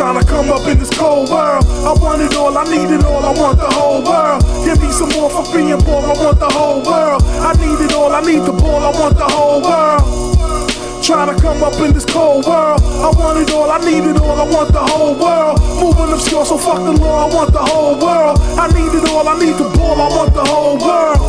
Trying to come up in this cold world. I want it all, I need it all, I want the whole world. Give me some more for being poor, I want the whole world. I need it all, I need the ball, I want the whole world. Trying to come up in this cold world. I want it all, I need it all, I want the whole world. Moving obscure, so fuck the law, I want the whole world. I need it all, I need the ball, I want the whole world.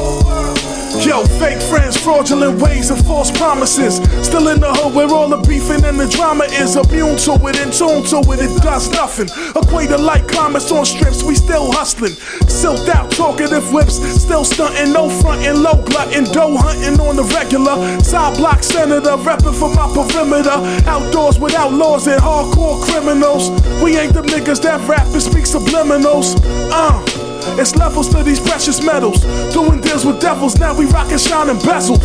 Yo, fake friends, fraudulent ways, and false promises. Still in the hood where all the beefing and the drama is. Immune to it, in tune to it, it does nothing. Equator like comments on strips, we still hustling. Silked out, talkative whips, still stunting, no fronting, low glutting, dough hunting on the regular. Side block senator, repping for my perimeter. Outdoors with outlaws and hardcore criminals. We ain't the niggas that rap and speak subliminals. Uh. It's levels to these precious metals. Doing deals with devils, now we rockin' shining bezels.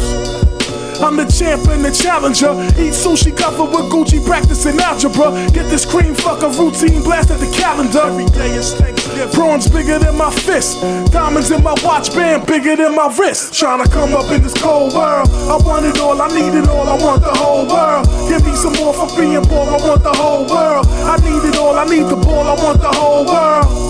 I'm the champ and the challenger. Eat sushi covered with Gucci, practicing algebra. Get this cream fucker routine blast at the calendar. Every day is Thanksgiving. Prawns bigger than my fist. Diamonds in my watch band bigger than my wrist. Trying to come up in this cold world. I want it all, I need it all, I want the whole world. Give me some more for being poor, I want the whole world. I need it all, I need the ball, I want the whole world.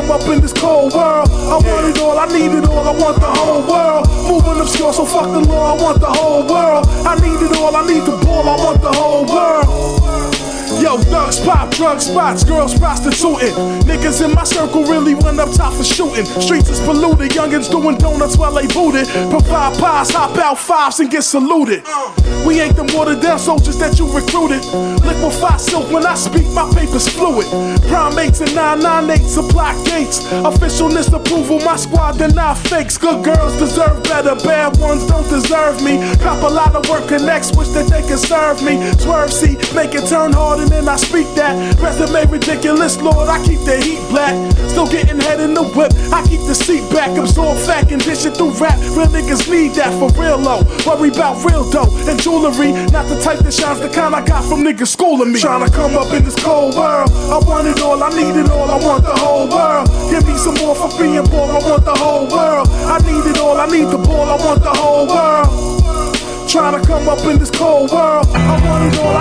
Come up in this cold world. I want it all, I need it all, I want the whole world. Moving obscure, so fuck the law, I want the whole world. I need it all, I need the ball, I want the whole world. Yo, thugs pop, drug spots, girls prostituting. Niggas in my circle really went up top for shooting. Streets is polluted, youngins doing donuts while they booted. Provide pies, hop out fives and get saluted. We ain't them watered down soldiers that you recruited. Liquefy silk when I speak, my paper's fluid. Primates and 998 supply gates. Officialness approval, my squad deny fakes. Good girls deserve better, bad ones don't deserve me. Cop a lot of work connects, wish that they could serve me. Swerve, see, make it turn hard and then I speak that. Resume ridiculous, Lord, I keep the heat black. Still getting head in the whip, I keep the seat back. Absorb fat and dish it through rap. Real niggas need that for real low. Worry about real dough and jewelry. Not the type that shines the kind I got from niggas schooling me. Trying to come up in this cold world. I want it all, I need it all, I want the whole world. Give me some more for being poor, I want the whole world. I need it all, I need the ball, I want the whole world. Trying to come up in this cold world. I want it all, I